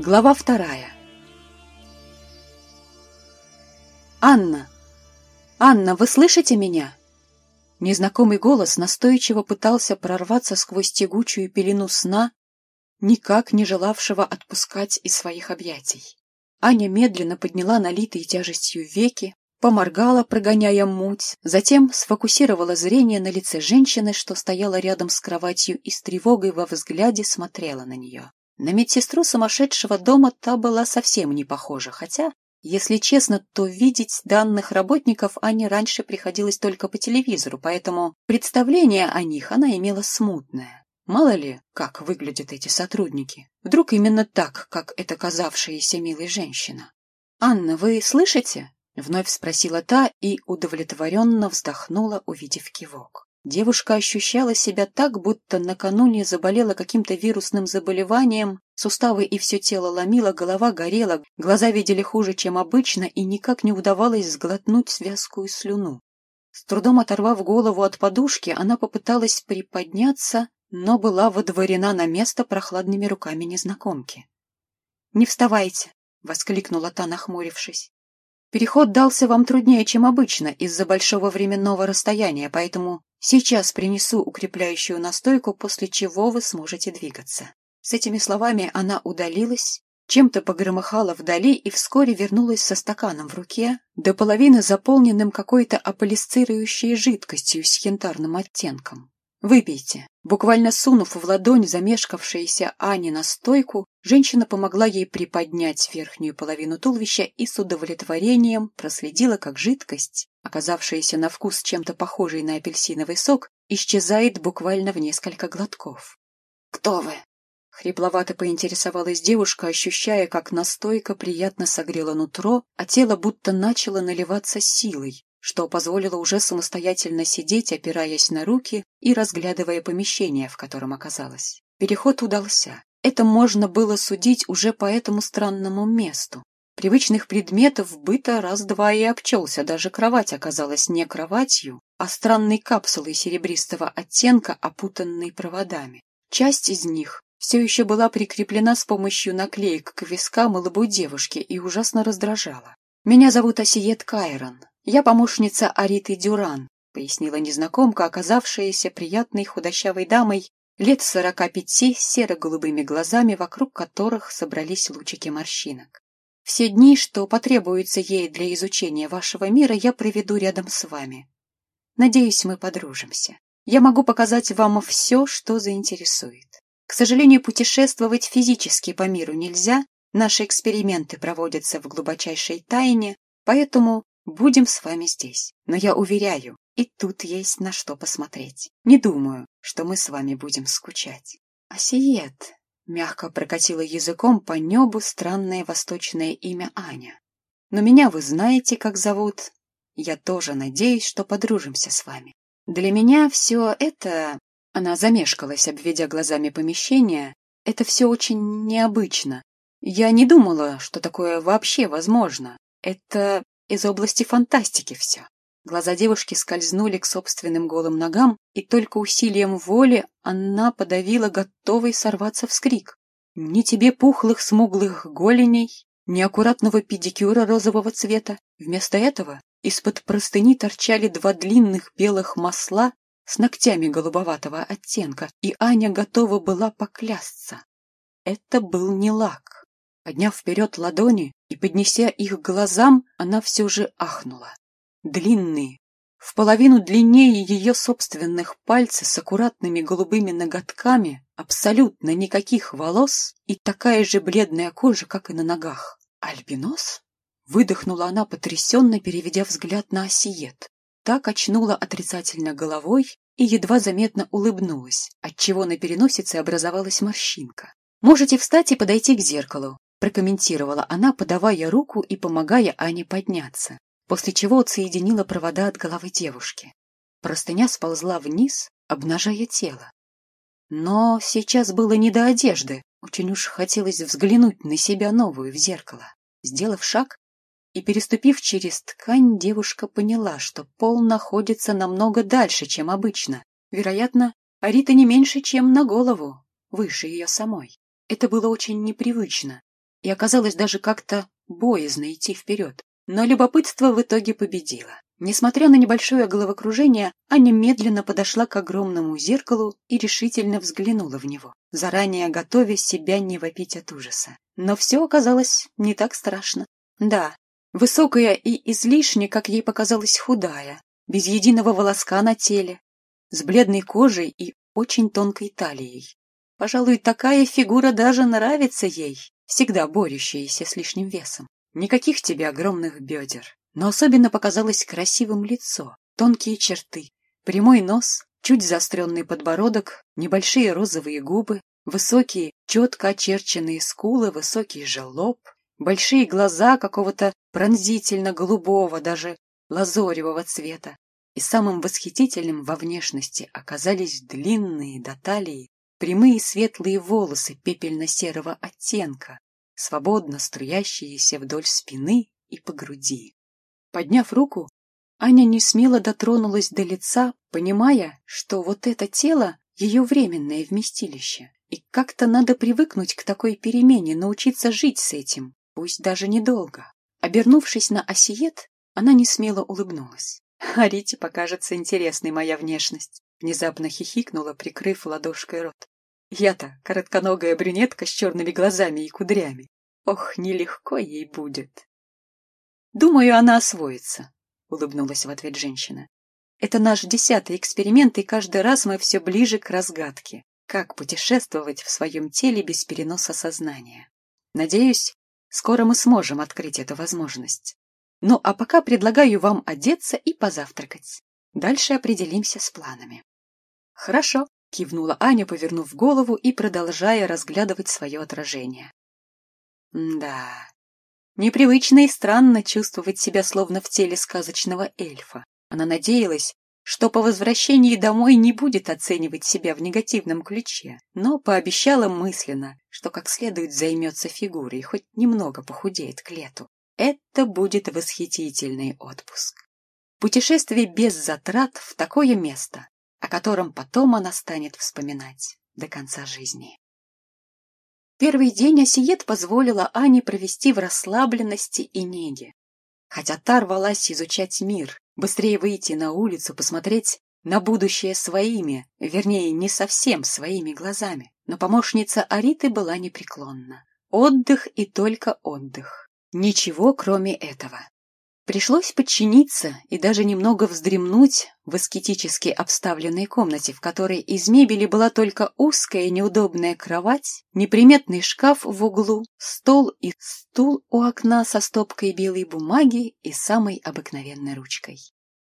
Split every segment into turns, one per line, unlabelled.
Глава вторая. «Анна! Анна, вы слышите меня?» Незнакомый голос настойчиво пытался прорваться сквозь тягучую пелену сна, никак не желавшего отпускать из своих объятий. Аня медленно подняла налитые тяжестью веки, поморгала, прогоняя муть, затем сфокусировала зрение на лице женщины, что стояла рядом с кроватью и с тревогой во взгляде смотрела на нее. На медсестру сумасшедшего дома та была совсем не похожа, хотя, если честно, то видеть данных работников Ане раньше приходилось только по телевизору, поэтому представление о них она имела смутное. Мало ли, как выглядят эти сотрудники. Вдруг именно так, как эта казавшаяся милой женщина. «Анна, вы слышите?» — вновь спросила та и удовлетворенно вздохнула, увидев кивок. Девушка ощущала себя так, будто накануне заболела каким-то вирусным заболеванием, суставы и все тело ломило, голова горела, глаза видели хуже, чем обычно, и никак не удавалось сглотнуть связкую слюну. С трудом оторвав голову от подушки, она попыталась приподняться, но была водворена на место прохладными руками незнакомки. «Не вставайте!» — воскликнула та, нахмурившись. «Переход дался вам труднее, чем обычно, из-за большого временного расстояния, поэтому Сейчас принесу укрепляющую настойку, после чего вы сможете двигаться. С этими словами она удалилась, чем-то погромыхала вдали и вскоре вернулась со стаканом в руке, до половины заполненным какой-то аполисцирующей жидкостью с янтарным оттенком. «Выпейте». Буквально сунув в ладонь замешкавшаяся Ани на стойку, женщина помогла ей приподнять верхнюю половину туловища и с удовлетворением проследила, как жидкость, оказавшаяся на вкус чем-то похожей на апельсиновый сок, исчезает буквально в несколько глотков. «Кто вы?» Хрипловато поинтересовалась девушка, ощущая, как настойка приятно согрела нутро, а тело будто начало наливаться силой, что позволило уже самостоятельно сидеть, опираясь на руки и разглядывая помещение, в котором оказалась. Переход удался. Это можно было судить уже по этому странному месту. Привычных предметов быта раз-два и обчелся, даже кровать оказалась не кроватью, а странной капсулой серебристого оттенка, опутанной проводами. Часть из них все еще была прикреплена с помощью наклеек к вискам и лбу девушки и ужасно раздражала. «Меня зовут Осиет Кайрон», «Я помощница Ариты Дюран», — пояснила незнакомка, оказавшаяся приятной худощавой дамой лет сорока пяти с серо-голубыми глазами, вокруг которых собрались лучики морщинок. «Все дни, что потребуются ей для изучения вашего мира, я проведу рядом с вами. Надеюсь, мы подружимся. Я могу показать вам все, что заинтересует. К сожалению, путешествовать физически по миру нельзя, наши эксперименты проводятся в глубочайшей тайне, поэтому Будем с вами здесь, но я уверяю, и тут есть на что посмотреть. Не думаю, что мы с вами будем скучать. Асиет мягко прокатила языком по небу странное восточное имя Аня. Но меня вы знаете, как зовут. Я тоже надеюсь, что подружимся с вами. Для меня все это... Она замешкалась, обведя глазами помещение. Это все очень необычно. Я не думала, что такое вообще возможно. Это из области фантастики все. Глаза девушки скользнули к собственным голым ногам, и только усилием воли она подавила готовый сорваться вскрик. Ни тебе пухлых смуглых голеней, ни аккуратного педикюра розового цвета. Вместо этого из-под простыни торчали два длинных белых масла с ногтями голубоватого оттенка, и Аня готова была поклясться. Это был не лак. Подняв вперед ладони и поднеся их к глазам, она все же ахнула. Длинные, в половину длиннее ее собственных пальцев с аккуратными голубыми ноготками, абсолютно никаких волос и такая же бледная кожа, как и на ногах. «Альбинос?» Выдохнула она, потрясенно переведя взгляд на осиет. Так очнула отрицательно головой и едва заметно улыбнулась, отчего на переносице образовалась морщинка. «Можете встать и подойти к зеркалу прокомментировала она, подавая руку и помогая Ане подняться, после чего отсоединила провода от головы девушки. Простыня сползла вниз, обнажая тело. Но сейчас было не до одежды, очень уж хотелось взглянуть на себя новую в зеркало. Сделав шаг и переступив через ткань, девушка поняла, что пол находится намного дальше, чем обычно. Вероятно, Арита не меньше, чем на голову, выше ее самой. Это было очень непривычно, и оказалось даже как-то боязно идти вперед. Но любопытство в итоге победило. Несмотря на небольшое головокружение, Аня медленно подошла к огромному зеркалу и решительно взглянула в него, заранее готовя себя не вопить от ужаса. Но все оказалось не так страшно. Да, высокая и излишне, как ей показалось, худая, без единого волоска на теле, с бледной кожей и очень тонкой талией. Пожалуй, такая фигура даже нравится ей, всегда борющаяся с лишним весом. Никаких тебе огромных бедер. Но особенно показалось красивым лицо, тонкие черты, прямой нос, чуть заостренный подбородок, небольшие розовые губы, высокие, четко очерченные скулы, высокий же лоб, большие глаза какого-то пронзительно-голубого, даже лазоревого цвета. И самым восхитительным во внешности оказались длинные до талии прямые светлые волосы пепельно-серого оттенка, свободно струящиеся вдоль спины и по груди. Подняв руку, Аня не смело дотронулась до лица, понимая, что вот это тело — ее временное вместилище. И как-то надо привыкнуть к такой перемене, научиться жить с этим, пусть даже недолго. Обернувшись на осиет, она не смело улыбнулась. «А Рите покажется интересной моя внешность», — внезапно хихикнула, прикрыв ладошкой рот. «Я-то коротконогая брюнетка с черными глазами и кудрями. Ох, нелегко ей будет». «Думаю, она освоится», — улыбнулась в ответ женщина. «Это наш десятый эксперимент, и каждый раз мы все ближе к разгадке. Как путешествовать в своем теле без переноса сознания? Надеюсь, скоро мы сможем открыть эту возможность. Ну, а пока предлагаю вам одеться и позавтракать. Дальше определимся с планами. Хорошо, кивнула Аня, повернув голову и продолжая разглядывать свое отражение. Да, непривычно и странно чувствовать себя словно в теле сказочного эльфа. Она надеялась, что по возвращении домой не будет оценивать себя в негативном ключе, но пообещала мысленно, что как следует займется фигурой хоть немного похудеет к лету. Это будет восхитительный отпуск. Путешествие без затрат в такое место, о котором потом она станет вспоминать до конца жизни. Первый день Осиет позволила Ане провести в расслабленности и неге. Хотя та рвалась изучать мир, быстрее выйти на улицу, посмотреть на будущее своими, вернее, не совсем своими глазами. Но помощница Ариты была непреклонна. Отдых и только отдых. Ничего, кроме этого. Пришлось подчиниться и даже немного вздремнуть в аскетически обставленной комнате, в которой из мебели была только узкая неудобная кровать, неприметный шкаф в углу, стол и стул у окна со стопкой белой бумаги и самой обыкновенной ручкой.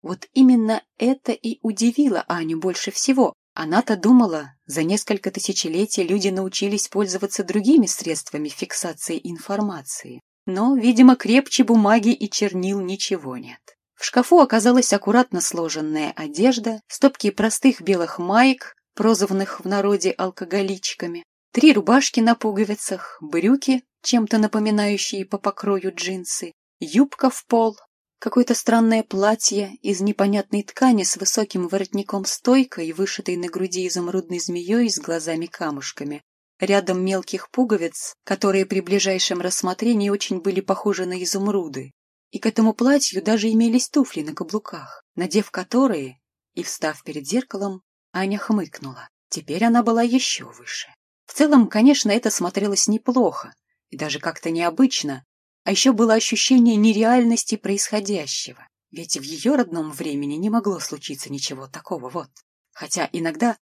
Вот именно это и удивило Аню больше всего. Она-то думала, за несколько тысячелетий люди научились пользоваться другими средствами фиксации информации. Но, видимо, крепче бумаги и чернил ничего нет. В шкафу оказалась аккуратно сложенная одежда, стопки простых белых маек, прозванных в народе алкоголичками, три рубашки на пуговицах, брюки, чем-то напоминающие по покрою джинсы, юбка в пол, какое-то странное платье из непонятной ткани с высоким воротником-стойкой, вышитой на груди изумрудной змеей с глазами-камушками, рядом мелких пуговиц, которые при ближайшем рассмотрении очень были похожи на изумруды. И к этому платью даже имелись туфли на каблуках, надев которые и встав перед зеркалом, Аня хмыкнула. Теперь она была еще выше. В целом, конечно, это смотрелось неплохо и даже как-то необычно, а еще было ощущение нереальности происходящего. Ведь в ее родном времени не могло случиться ничего такого вот. Хотя иногда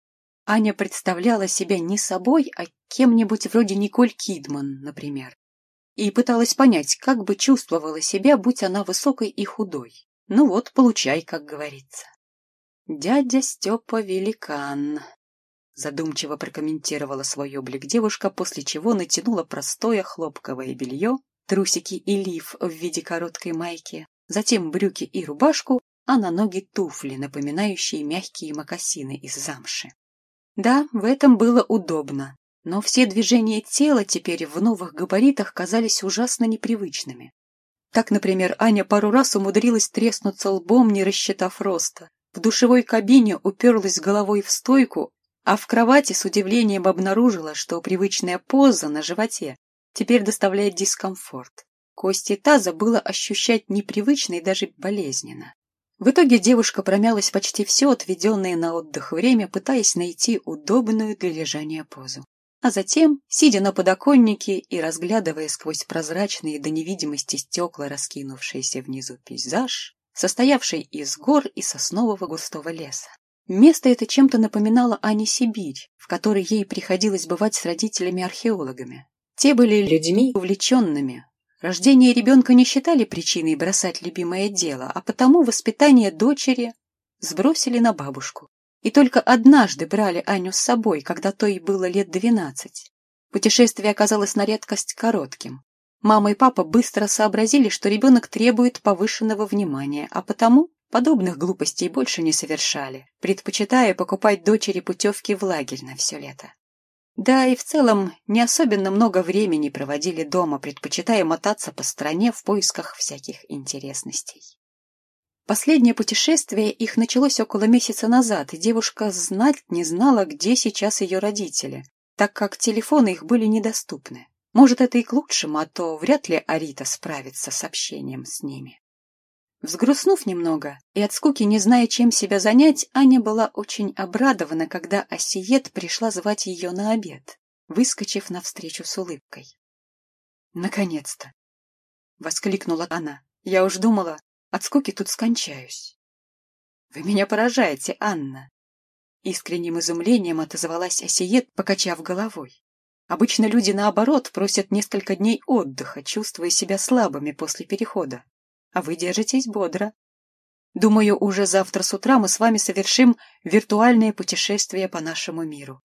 Аня представляла себя не собой, а кем-нибудь вроде Николь Кидман, например. И пыталась понять, как бы чувствовала себя, будь она высокой и худой. Ну вот, получай, как говорится. «Дядя Степа великан», — задумчиво прокомментировала свой облик девушка, после чего натянула простое хлопковое белье, трусики и лиф в виде короткой майки, затем брюки и рубашку, а на ноги туфли, напоминающие мягкие мокасины из замши. Да, в этом было удобно, но все движения тела теперь в новых габаритах казались ужасно непривычными. Так, например, Аня пару раз умудрилась треснуться лбом, не рассчитав роста. В душевой кабине уперлась головой в стойку, а в кровати с удивлением обнаружила, что привычная поза на животе теперь доставляет дискомфорт. Кости таза было ощущать непривычно и даже болезненно. В итоге девушка промялась почти все отведенное на отдых время, пытаясь найти удобную для лежания позу. А затем, сидя на подоконнике и разглядывая сквозь прозрачные до невидимости стекла раскинувшийся внизу пейзаж, состоявший из гор и соснового густого леса. Место это чем-то напоминало Ане Сибирь, в которой ей приходилось бывать с родителями-археологами. Те были людьми увлеченными, Рождение ребенка не считали причиной бросать любимое дело, а потому воспитание дочери сбросили на бабушку. И только однажды брали Аню с собой, когда то ей было лет двенадцать. Путешествие оказалось на редкость коротким. Мама и папа быстро сообразили, что ребенок требует повышенного внимания, а потому подобных глупостей больше не совершали, предпочитая покупать дочери путевки в лагерь на все лето. Да и в целом не особенно много времени проводили дома, предпочитая мотаться по стране в поисках всяких интересностей. Последнее путешествие их началось около месяца назад, и девушка знать не знала, где сейчас ее родители, так как телефоны их были недоступны. Может, это и к лучшему, а то вряд ли Арита справится с общением с ними. Взгрустнув немного и от скуки не зная, чем себя занять, Аня была очень обрадована, когда Осиет пришла звать ее на обед, выскочив навстречу с улыбкой. «Наконец-то!» — воскликнула она. «Я уж думала, от скуки тут скончаюсь». «Вы меня поражаете, Анна!» Искренним изумлением отозвалась Осиет, покачав головой. Обычно люди, наоборот, просят несколько дней отдыха, чувствуя себя слабыми после перехода а вы держитесь бодро. Думаю, уже завтра с утра мы с вами совершим виртуальное путешествие по нашему миру.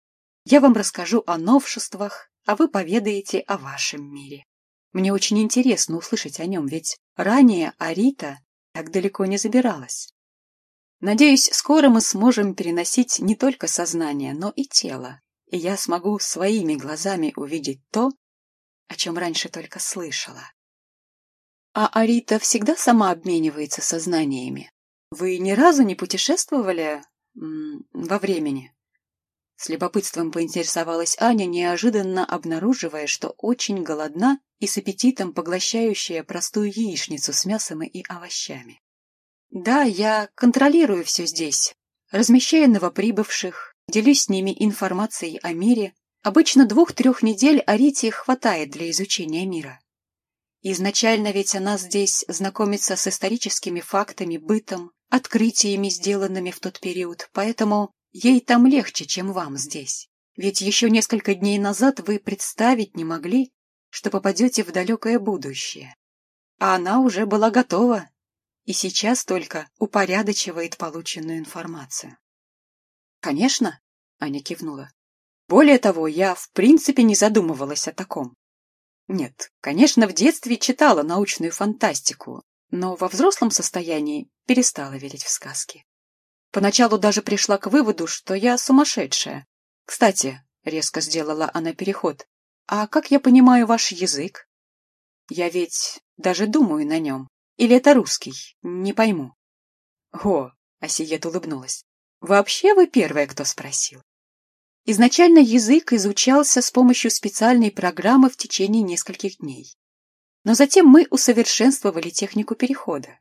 Я вам расскажу о новшествах, а вы поведаете о вашем мире. Мне очень интересно услышать о нем, ведь ранее Арита так далеко не забиралась. Надеюсь, скоро мы сможем переносить не только сознание, но и тело, и я смогу своими глазами увидеть то, о чем раньше только слышала. А Арита всегда сама обменивается сознаниями. Вы ни разу не путешествовали во времени? С любопытством поинтересовалась Аня, неожиданно обнаруживая, что очень голодна и с аппетитом поглощающая простую яичницу с мясом и овощами. Да, я контролирую все здесь, размещаю новоприбывших, делюсь с ними информацией о мире. Обычно двух-трех недель Арите хватает для изучения мира. Изначально ведь она здесь знакомится с историческими фактами, бытом, открытиями, сделанными в тот период, поэтому ей там легче, чем вам здесь. Ведь еще несколько дней назад вы представить не могли, что попадете в далекое будущее. А она уже была готова и сейчас только упорядочивает полученную информацию. «Конечно», — Аня кивнула. «Более того, я в принципе не задумывалась о таком. Нет, конечно, в детстве читала научную фантастику, но во взрослом состоянии перестала верить в сказки. Поначалу даже пришла к выводу, что я сумасшедшая. Кстати, резко сделала она переход, а как я понимаю ваш язык? Я ведь даже думаю на нем. Или это русский? Не пойму. О, Асиет улыбнулась. Вообще вы первая, кто спросил. Изначально язык изучался с помощью специальной программы в течение нескольких дней. Но затем мы усовершенствовали технику перехода.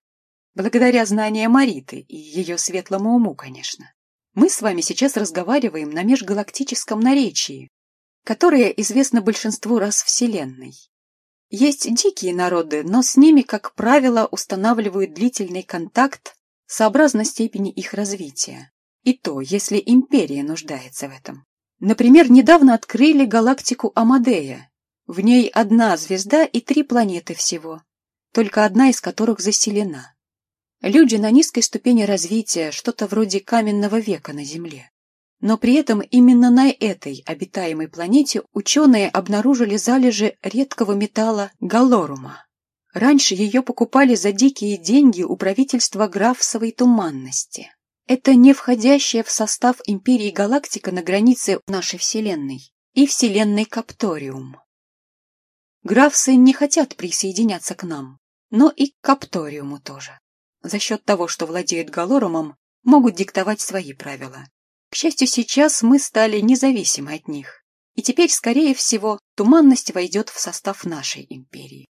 Благодаря знаниям Мариты и ее светлому уму, конечно. Мы с вами сейчас разговариваем на межгалактическом наречии, которое известно большинству раз Вселенной. Есть дикие народы, но с ними, как правило, устанавливают длительный контакт сообразно степени их развития. И то, если империя нуждается в этом. Например, недавно открыли галактику Амадея. В ней одна звезда и три планеты всего, только одна из которых заселена. Люди на низкой ступени развития, что-то вроде каменного века на Земле. Но при этом именно на этой обитаемой планете ученые обнаружили залежи редкого металла галорума. Раньше ее покупали за дикие деньги у правительства графсовой туманности. Это не входящая в состав Империи галактика на границе нашей Вселенной и Вселенной Капториум. Графсы не хотят присоединяться к нам, но и к Капториуму тоже. За счет того, что владеют Галорумом, могут диктовать свои правила. К счастью, сейчас мы стали независимы от них, и теперь, скорее всего, туманность войдет в состав нашей империи.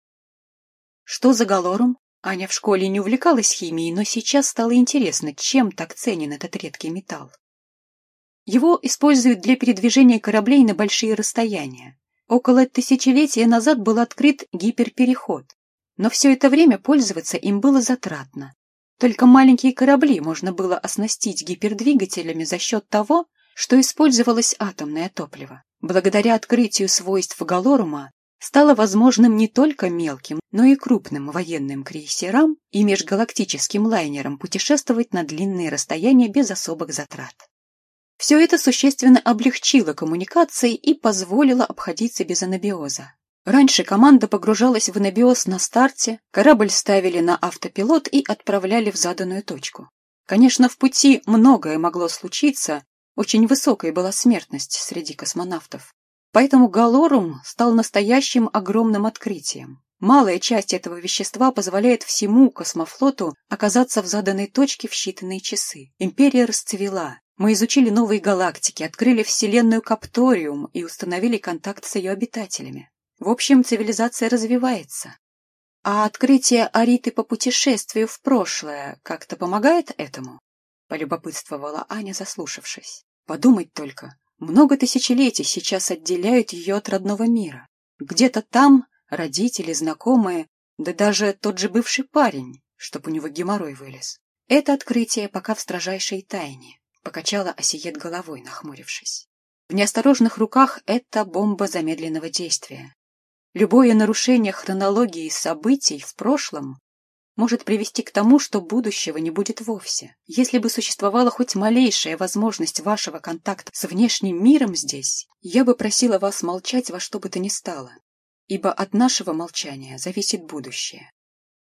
Что за галорум? Аня в школе не увлекалась химией, но сейчас стало интересно, чем так ценен этот редкий металл. Его используют для передвижения кораблей на большие расстояния. Около тысячелетия назад был открыт гиперпереход, но все это время пользоваться им было затратно. Только маленькие корабли можно было оснастить гипердвигателями за счет того, что использовалось атомное топливо. Благодаря открытию свойств галорума стало возможным не только мелким, но и крупным военным крейсерам и межгалактическим лайнерам путешествовать на длинные расстояния без особых затрат. Все это существенно облегчило коммуникации и позволило обходиться без анабиоза. Раньше команда погружалась в анабиоз на старте, корабль ставили на автопилот и отправляли в заданную точку. Конечно, в пути многое могло случиться, очень высокая была смертность среди космонавтов. Поэтому галорум стал настоящим огромным открытием. Малая часть этого вещества позволяет всему космофлоту оказаться в заданной точке в считанные часы. Империя расцвела. Мы изучили новые галактики, открыли вселенную Капториум и установили контакт с ее обитателями. В общем, цивилизация развивается. А открытие Ариты по путешествию в прошлое как-то помогает этому? Полюбопытствовала Аня, заслушавшись. Подумать только, много тысячелетий сейчас отделяют ее от родного мира. Где-то там родители, знакомые, да даже тот же бывший парень, чтоб у него геморрой вылез. Это открытие пока в строжайшей тайне, покачала Осиет головой, нахмурившись. В неосторожных руках это бомба замедленного действия. Любое нарушение хронологии событий в прошлом может привести к тому, что будущего не будет вовсе. Если бы существовала хоть малейшая возможность вашего контакта с внешним миром здесь, я бы просила вас молчать во что бы то ни стало, ибо от нашего молчания зависит будущее.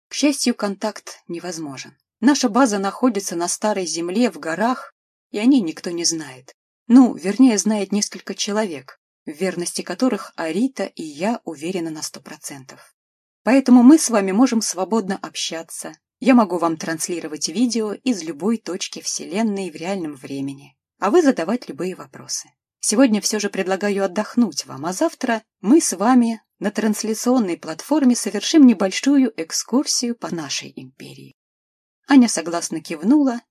К счастью, контакт невозможен. Наша база находится на старой земле в горах, и о ней никто не знает. Ну, вернее, знает несколько человек, в верности которых Арита и я уверены на сто процентов. Поэтому мы с вами можем свободно общаться. Я могу вам транслировать видео из любой точки Вселенной в реальном времени, а вы задавать любые вопросы. Сегодня все же предлагаю отдохнуть вам, а завтра мы с вами на трансляционной платформе совершим небольшую экскурсию по нашей империи. Аня согласно кивнула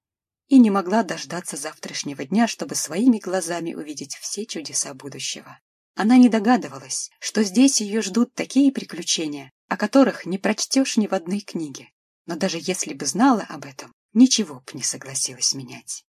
и не могла дождаться завтрашнего дня, чтобы своими глазами увидеть все чудеса будущего. Она не догадывалась, что здесь ее ждут такие приключения, о которых не прочтешь ни в одной книге. Но даже если бы знала об этом, ничего б не согласилась менять.